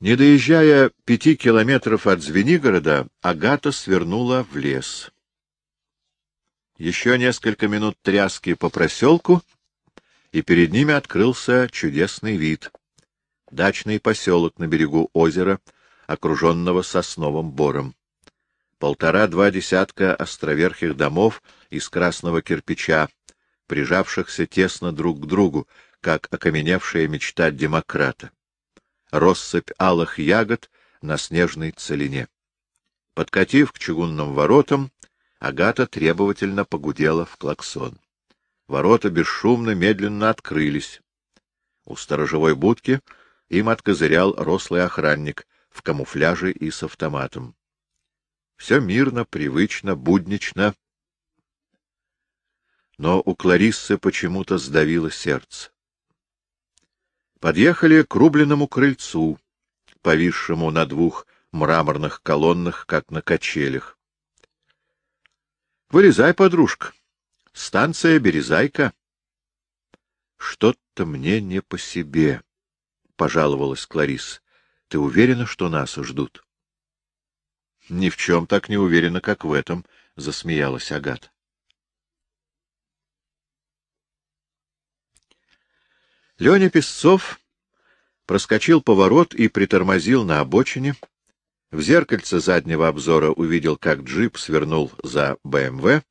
Не доезжая пяти километров от Звенигорода, Агата свернула в лес. Еще несколько минут тряски по проселку, и перед ними открылся чудесный вид. Дачный поселок на берегу озера, окруженного сосновым бором. Полтора-два десятка островерхих домов из красного кирпича, прижавшихся тесно друг к другу, как окаменевшая мечта демократа россыпь алых ягод на снежной целине. Подкатив к чугунным воротам, Агата требовательно погудела в клаксон. Ворота бесшумно, медленно открылись. У сторожевой будки им откозырял рослый охранник в камуфляже и с автоматом. Все мирно, привычно, буднично. Но у Клариссы почему-то сдавило сердце. Подъехали к рубленному крыльцу, повисшему на двух мраморных колоннах, как на качелях. — Вылезай, подружка. Станция Березайка. — Что-то мне не по себе, — пожаловалась Кларис. — Ты уверена, что нас ждут? — Ни в чем так не уверена, как в этом, — засмеялась Агата. Леня Песцов проскочил поворот и притормозил на обочине. В зеркальце заднего обзора увидел, как джип свернул за БМВ,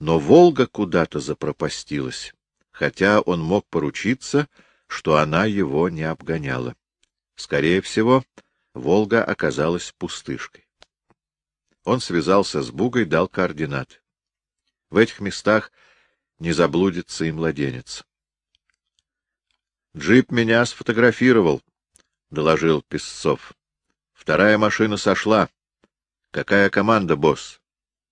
но «Волга» куда-то запропастилась, хотя он мог поручиться, что она его не обгоняла. Скорее всего, «Волга» оказалась пустышкой. Он связался с Бугой, дал координаты. В этих местах не заблудится и младенец. — Джип меня сфотографировал, — доложил Песцов. — Вторая машина сошла. Какая команда, босс?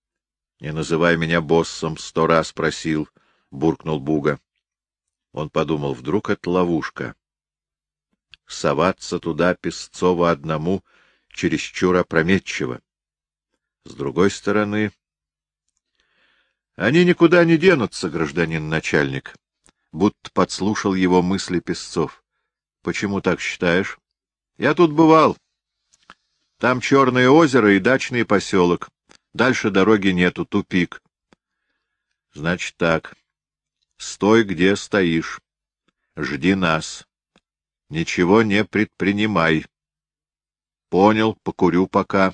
— Не называй меня боссом, — сто раз просил, — буркнул Буга. Он подумал, вдруг это ловушка. Соваться туда Песцова одному чересчур опрометчиво. С другой стороны... Они никуда не денутся, гражданин начальник будто подслушал его мысли Песцов. — Почему так считаешь? — Я тут бывал. Там Черное озеро и дачный поселок. Дальше дороги нету, тупик. — Значит так. Стой, где стоишь. Жди нас. Ничего не предпринимай. Понял, покурю пока.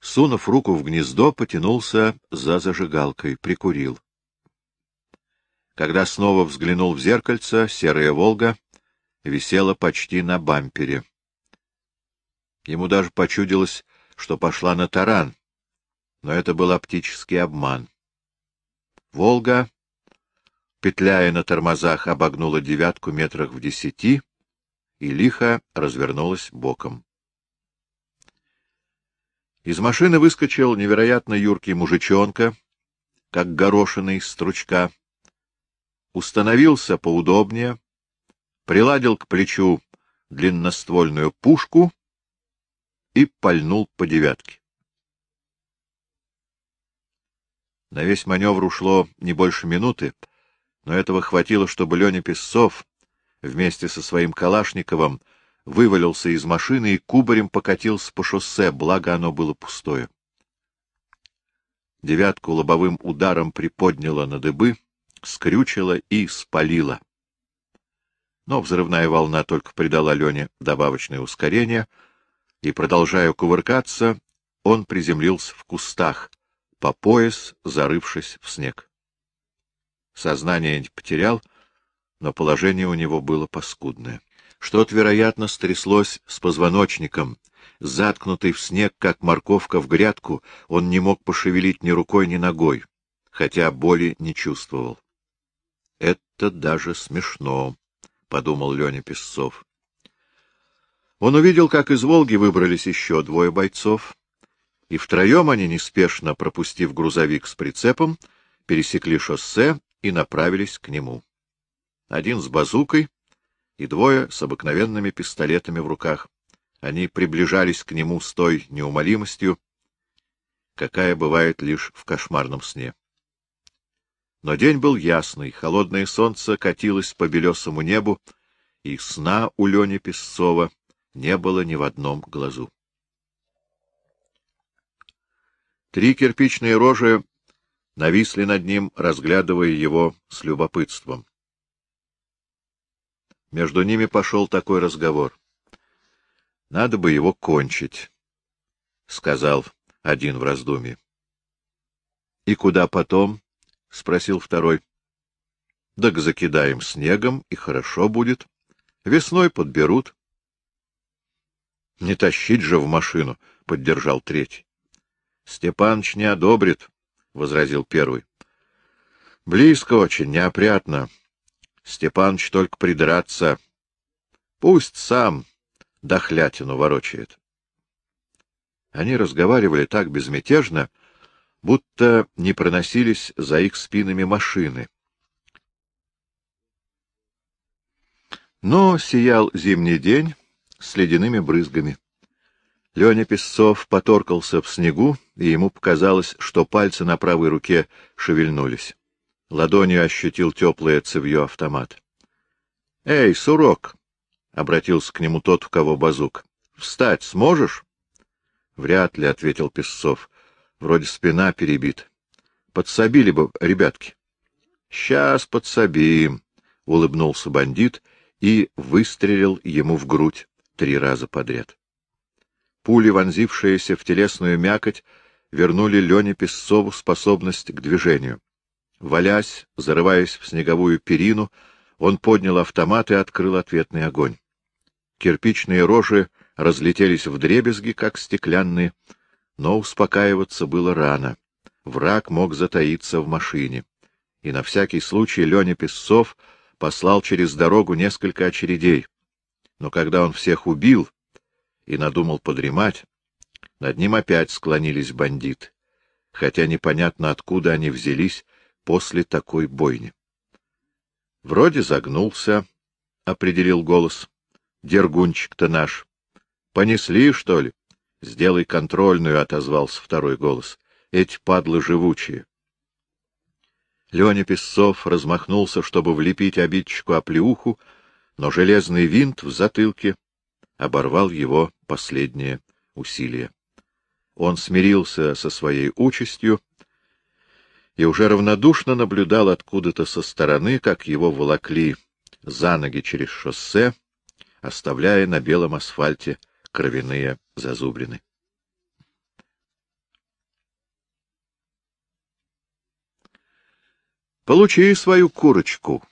Сунув руку в гнездо, потянулся за зажигалкой, прикурил. Когда снова взглянул в зеркальце, серая «Волга» висела почти на бампере. Ему даже почудилось, что пошла на таран, но это был оптический обман. «Волга», петляя на тормозах, обогнула девятку метрах в десяти и лихо развернулась боком. Из машины выскочил невероятно юркий мужичонка, как горошина из стручка, установился поудобнее, приладил к плечу длинноствольную пушку и пальнул по девятке. На весь маневр ушло не больше минуты, но этого хватило, чтобы Леня Песцов вместе со своим Калашниковым вывалился из машины и кубарем покатился по шоссе, благо оно было пустое. Девятку лобовым ударом приподняло на дыбы, скрючила и спалила. Но взрывная волна только придала Лене добавочное ускорение, и, продолжая кувыркаться, он приземлился в кустах, по пояс зарывшись в снег. Сознание не потерял, но положение у него было паскудное. Что-то, вероятно, стряслось с позвоночником. Заткнутый в снег, как морковка в грядку, он не мог пошевелить ни рукой, ни ногой, хотя боли не чувствовал. Это даже смешно, — подумал Леня Песцов. Он увидел, как из Волги выбрались еще двое бойцов, и втроем они, неспешно пропустив грузовик с прицепом, пересекли шоссе и направились к нему. Один с базукой и двое с обыкновенными пистолетами в руках. Они приближались к нему с той неумолимостью, какая бывает лишь в кошмарном сне. Но день был ясный, холодное солнце катилось по белесому небу и сна у Лени Песцова не было ни в одном глазу. Три кирпичные рожи нависли над ним, разглядывая его с любопытством. Между ними пошел такой разговор. — Надо бы его кончить, — сказал один в раздумье. — И куда потом? — спросил второй. — Так закидаем снегом, и хорошо будет. Весной подберут. — Не тащить же в машину, — поддержал третий. — Степаныч не одобрит, — возразил первый. — Близко очень, неопрятно. Степаныч только придраться. Пусть сам дохлятину ворочает. Они разговаривали так безмятежно, будто не проносились за их спинами машины. Но сиял зимний день с ледяными брызгами. Леня Песцов поторкался в снегу, и ему показалось, что пальцы на правой руке шевельнулись. Ладонью ощутил теплое цевье автомат. — Эй, Сурок! — обратился к нему тот, у кого базук. — Встать сможешь? — Вряд ли, — ответил Песцов. — Вроде спина перебит. Подсобили бы, ребятки. — Сейчас подсобим, — улыбнулся бандит и выстрелил ему в грудь три раза подряд. Пули, вонзившиеся в телесную мякоть, вернули Лене Песцову способность к движению. Валясь, зарываясь в снеговую перину, он поднял автомат и открыл ответный огонь. Кирпичные рожи разлетелись в дребезги, как стеклянные, но успокаиваться было рано. Враг мог затаиться в машине. И на всякий случай Леня Песцов послал через дорогу несколько очередей. Но когда он всех убил, и надумал подремать, над ним опять склонились бандиты, хотя непонятно, откуда они взялись после такой бойни. — Вроде загнулся, — определил голос. — Дергунчик-то наш. — Понесли, что ли? — Сделай контрольную, — отозвался второй голос. — Эти падлы живучие. Леня Песцов размахнулся, чтобы влепить обидчику оплеуху, но железный винт в затылке оборвал его последнее усилие. Он смирился со своей участью и уже равнодушно наблюдал откуда-то со стороны, как его волокли за ноги через шоссе, оставляя на белом асфальте кровяные зазубрины. «Получи свою курочку!»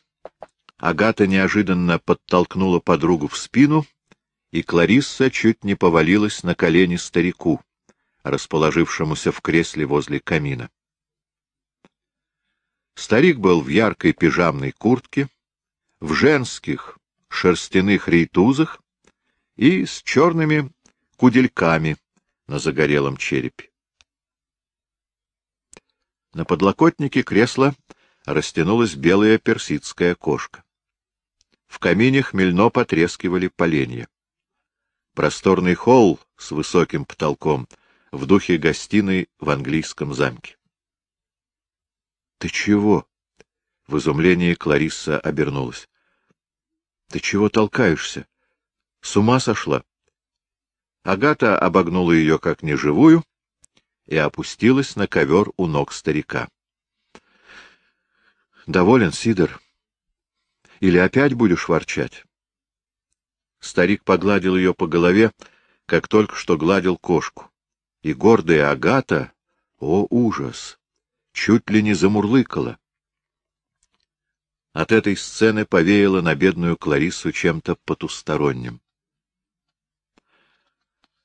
Агата неожиданно подтолкнула подругу в спину и Кларисса чуть не повалилась на колени старику, расположившемуся в кресле возле камина. Старик был в яркой пижамной куртке, в женских шерстяных рейтузах и с черными кудельками на загорелом черепе. На подлокотнике кресла растянулась белая персидская кошка. В камине хмельно потрескивали поленья. Просторный холл с высоким потолком в духе гостиной в английском замке. — Ты чего? — в изумлении Кларисса обернулась. — Ты чего толкаешься? С ума сошла? Агата обогнула ее как неживую и опустилась на ковер у ног старика. — Доволен, Сидор? Или опять будешь ворчать? Старик погладил ее по голове, как только что гладил кошку. И гордая Агата, о ужас, чуть ли не замурлыкала. От этой сцены повеяло на бедную Кларису чем-то потусторонним.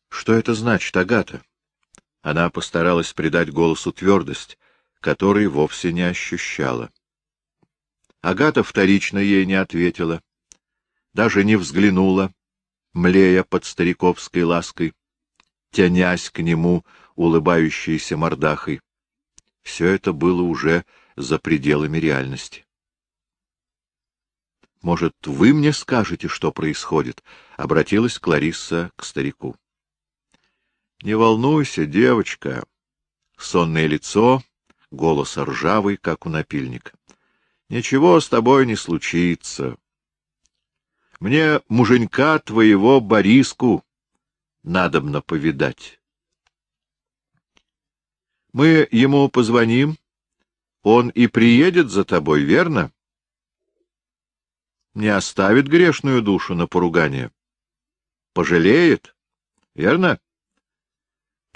Что это значит, Агата? Она постаралась придать голосу твердость, которой вовсе не ощущала. Агата вторично ей не ответила даже не взглянула, млея под стариковской лаской, тянясь к нему улыбающейся мордахой. Все это было уже за пределами реальности. — Может, вы мне скажете, что происходит? — обратилась Кларисса к старику. — Не волнуйся, девочка. Сонное лицо, голос ржавый, как у напильника. — Ничего с тобой не случится. — Мне муженька твоего Бориску надобно повидать. Мы ему позвоним, он и приедет за тобой, верно? Не оставит грешную душу на поругание. Пожалеет, верно?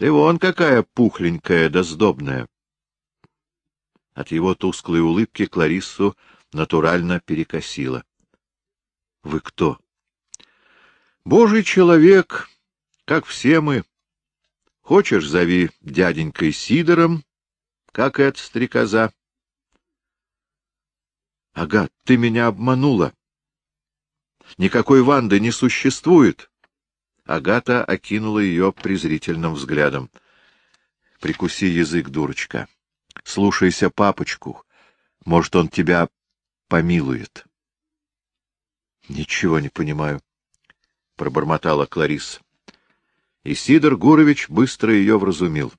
Ты вон какая пухленькая да сдобная. От его тусклой улыбки Клариссу натурально перекосило. — Вы кто? — Божий человек, как все мы. Хочешь, зови дяденькой Сидором, как эта стрекоза. — Ага, ты меня обманула. Никакой Ванды не существует. Агата окинула ее презрительным взглядом. — Прикуси язык, дурочка. Слушайся папочку. Может, он тебя помилует. — Ничего не понимаю, — пробормотала Кларисса. И Сидор Гурович быстро ее вразумил.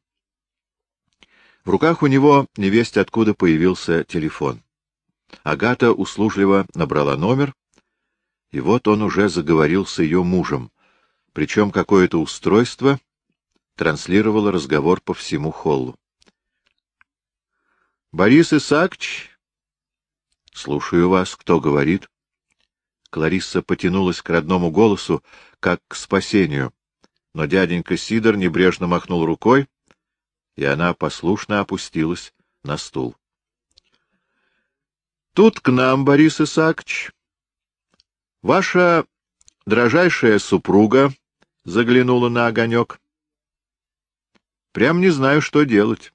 В руках у него невесть откуда появился телефон. Агата услужливо набрала номер, и вот он уже заговорил с ее мужем, причем какое-то устройство транслировало разговор по всему холлу. — Борис Исаакович? — Слушаю вас. Кто говорит? Кларисса потянулась к родному голосу, как к спасению, но дяденька Сидор небрежно махнул рукой, и она послушно опустилась на стул. — Тут к нам, Борис Исаакович. Ваша дрожайшая супруга заглянула на огонек. Прям не знаю, что делать.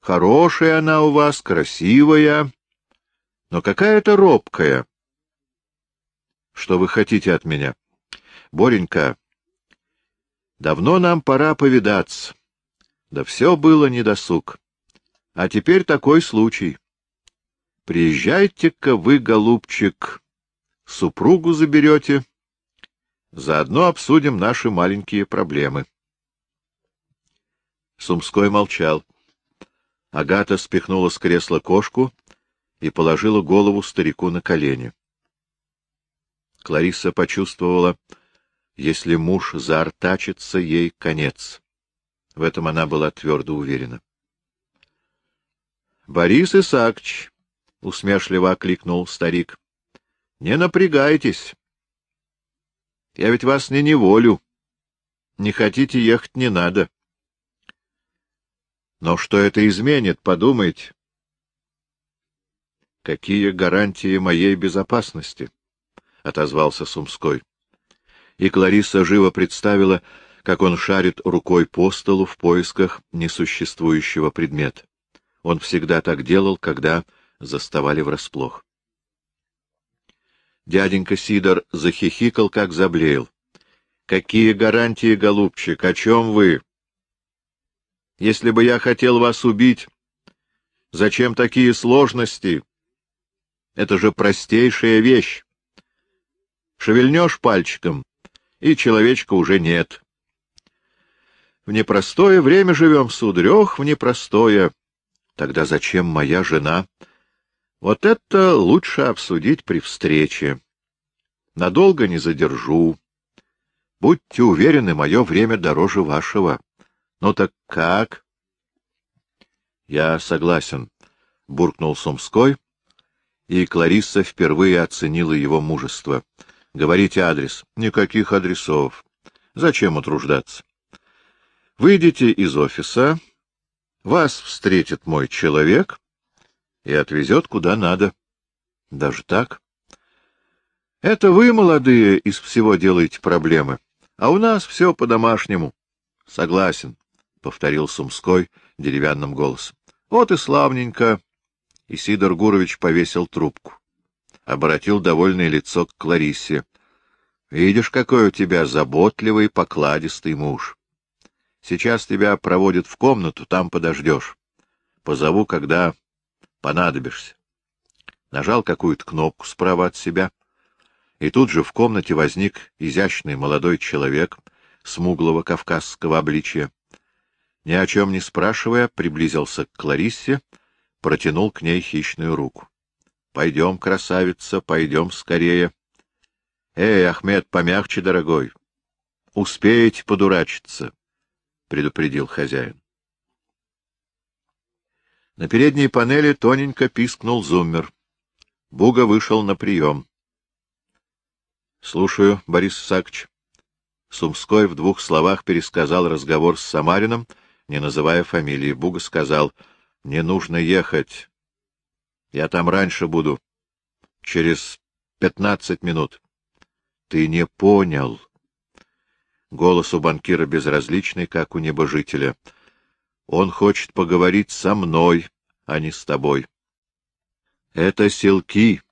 Хорошая она у вас, красивая, но какая-то робкая. Что вы хотите от меня? Боренька, давно нам пора повидаться. Да все было недосуг. А теперь такой случай. Приезжайте-ка вы, голубчик, супругу заберете, заодно обсудим наши маленькие проблемы. Сумской молчал. Агата спихнула с кресла кошку и положила голову старику на колени. Клариса почувствовала, если муж заортачится, ей конец. В этом она была твердо уверена. — Борис Исаакович, — усмешливо окликнул старик, — не напрягайтесь. Я ведь вас не неволю. Не хотите ехать — не надо. Но что это изменит, подумайте. — Какие гарантии моей безопасности? — отозвался Сумской. И Клариса живо представила, как он шарит рукой по столу в поисках несуществующего предмета. Он всегда так делал, когда заставали врасплох. Дяденька Сидор захихикал, как заблеял. — Какие гарантии, голубчик, о чем вы? Если бы я хотел вас убить, зачем такие сложности? Это же простейшая вещь. Шевельнешь пальчиком, и человечка уже нет. В непростое время живем, сударь, ох, в непростое. Тогда зачем моя жена? Вот это лучше обсудить при встрече. Надолго не задержу. Будьте уверены, мое время дороже вашего. Ну так как? — Я согласен, — буркнул Сумской, и Кларисса впервые оценила его мужество. — Говорите адрес. — Никаких адресов. Зачем утруждаться? Выйдите из офиса, вас встретит мой человек и отвезет куда надо. Даже так? Это вы, молодые, из всего делаете проблемы, а у нас все по-домашнему. Согласен повторил Сумской деревянным голосом. — Вот и славненько. И Сидор Гурович повесил трубку. Обратил довольное лицо к Клариссе. — Видишь, какой у тебя заботливый, покладистый муж. Сейчас тебя проводят в комнату, там подождешь. Позову, когда понадобишься. Нажал какую-то кнопку справа от себя, и тут же в комнате возник изящный молодой человек смуглого кавказского обличия ни о чем не спрашивая, приблизился к Клариссе, протянул к ней хищную руку. — Пойдем, красавица, пойдем скорее. — Эй, Ахмед, помягче, дорогой. Успеете подурачиться, — предупредил хозяин. На передней панели тоненько пискнул зуммер. Буга вышел на прием. — Слушаю, Борис Исаакович. Сумской в двух словах пересказал разговор с Самарином, не называя фамилии. Буга сказал, — Не нужно ехать. Я там раньше буду. Через пятнадцать минут. — Ты не понял. Голос у банкира безразличный, как у небожителя. Он хочет поговорить со мной, а не с тобой. — Это селки,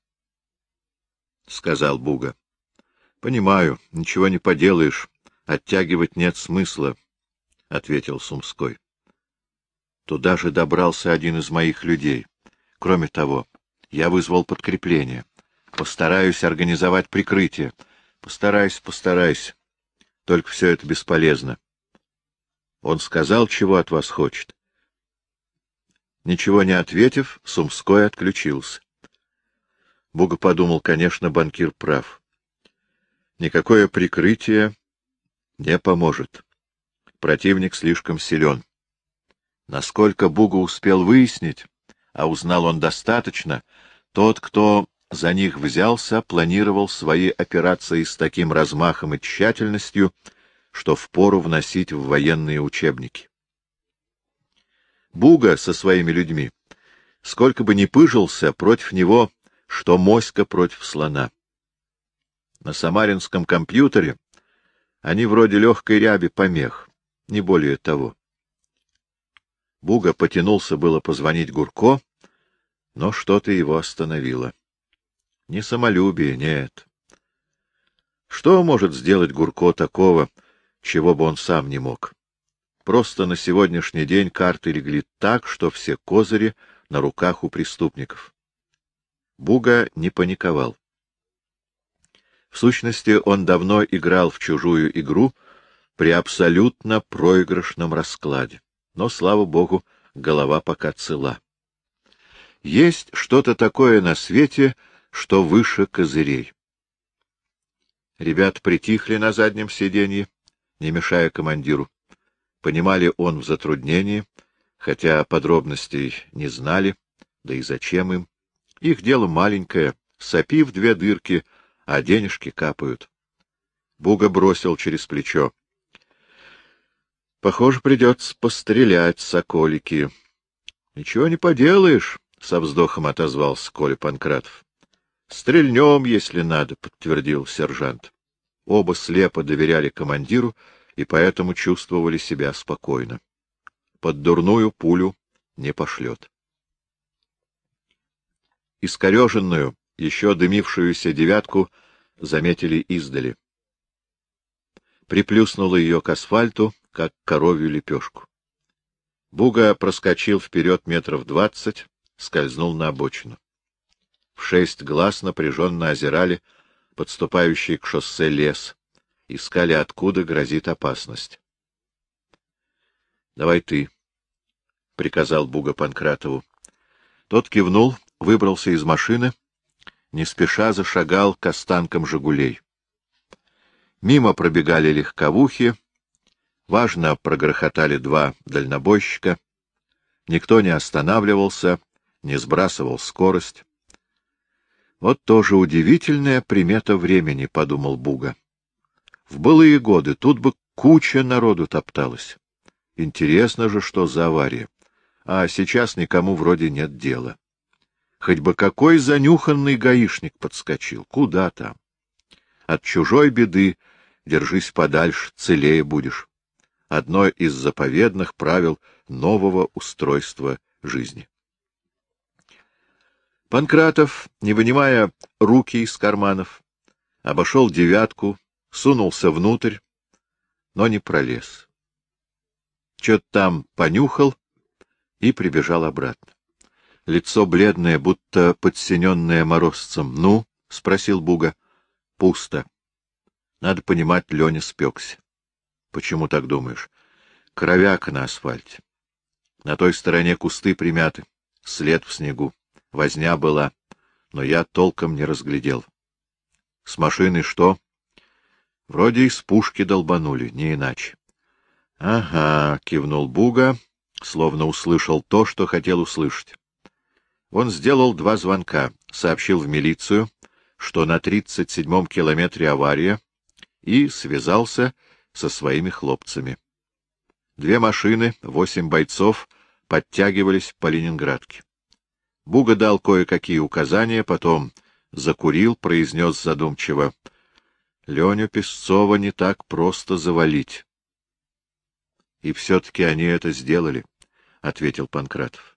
— сказал Буга. — Понимаю, ничего не поделаешь. Оттягивать нет смысла, — ответил Сумской. Туда же добрался один из моих людей. Кроме того, я вызвал подкрепление. Постараюсь организовать прикрытие. Постарайся, постарайся. Только все это бесполезно. Он сказал, чего от вас хочет. Ничего не ответив, Сумской отключился. Буга подумал, конечно, банкир прав. Никакое прикрытие не поможет. Противник слишком силен. Насколько Буга успел выяснить, а узнал он достаточно, тот, кто за них взялся, планировал свои операции с таким размахом и тщательностью, что впору вносить в военные учебники. Буга со своими людьми, сколько бы ни пыжился, против него, что моська против слона. На самаринском компьютере они вроде легкой ряби помех, не более того. Буга потянулся было позвонить Гурко, но что-то его остановило. Не самолюбие, нет. Что может сделать Гурко такого, чего бы он сам не мог. Просто на сегодняшний день карты легли так, что все козыри на руках у преступников. Буга не паниковал. В сущности, он давно играл в чужую игру при абсолютно проигрышном раскладе. Но, слава богу, голова пока цела. Есть что-то такое на свете, что выше козырей. Ребят притихли на заднем сиденье, не мешая командиру. Понимали он в затруднении, хотя подробностей не знали, да и зачем им. Их дело маленькое, сопи в две дырки, а денежки капают. Буга бросил через плечо. — Похоже, придется пострелять, соколики. — Ничего не поделаешь, — со вздохом отозвался Коля Панкратов. — Стрельнем, если надо, — подтвердил сержант. Оба слепо доверяли командиру и поэтому чувствовали себя спокойно. Под дурную пулю не пошлет. Искореженную, еще дымившуюся девятку заметили издали. Приплюснула ее к асфальту, как коровью лепешку. Буга проскочил вперед метров двадцать, скользнул на обочину. В шесть глаз напряженно озирали подступающий к шоссе лес, искали, откуда грозит опасность. — Давай ты, — приказал Буга Панкратову. Тот кивнул, выбрался из машины, не спеша зашагал к останкам «Жигулей». Мимо пробегали легковухи, важно прогрохотали два дальнобойщика. Никто не останавливался, не сбрасывал скорость. Вот тоже удивительная примета времени, — подумал Буга. В былые годы тут бы куча народу топталась. Интересно же, что за авария. А сейчас никому вроде нет дела. Хоть бы какой занюханный гаишник подскочил. Куда там? От чужой беды держись подальше, целее будешь. Одно из заповедных правил нового устройства жизни. Панкратов, не вынимая руки из карманов, обошел девятку, сунулся внутрь, но не пролез. Чё-то там понюхал и прибежал обратно. Лицо бледное, будто подсиненное морозцем. — Ну? — спросил Буга. — Пусто. Надо понимать, Леня спекся. — Почему так думаешь? — Кровяк на асфальте. На той стороне кусты примяты, след в снегу. Возня была, но я толком не разглядел. — С машины что? — Вроде из пушки долбанули, не иначе. — Ага, — кивнул Буга, словно услышал то, что хотел услышать. Он сделал два звонка, сообщил в милицию, что на тридцать седьмом километре авария, и связался со своими хлопцами. Две машины, восемь бойцов подтягивались по Ленинградке. Буга дал кое-какие указания, потом закурил, произнес задумчиво. — Леню Песцова не так просто завалить. — И все-таки они это сделали, — ответил Панкратов.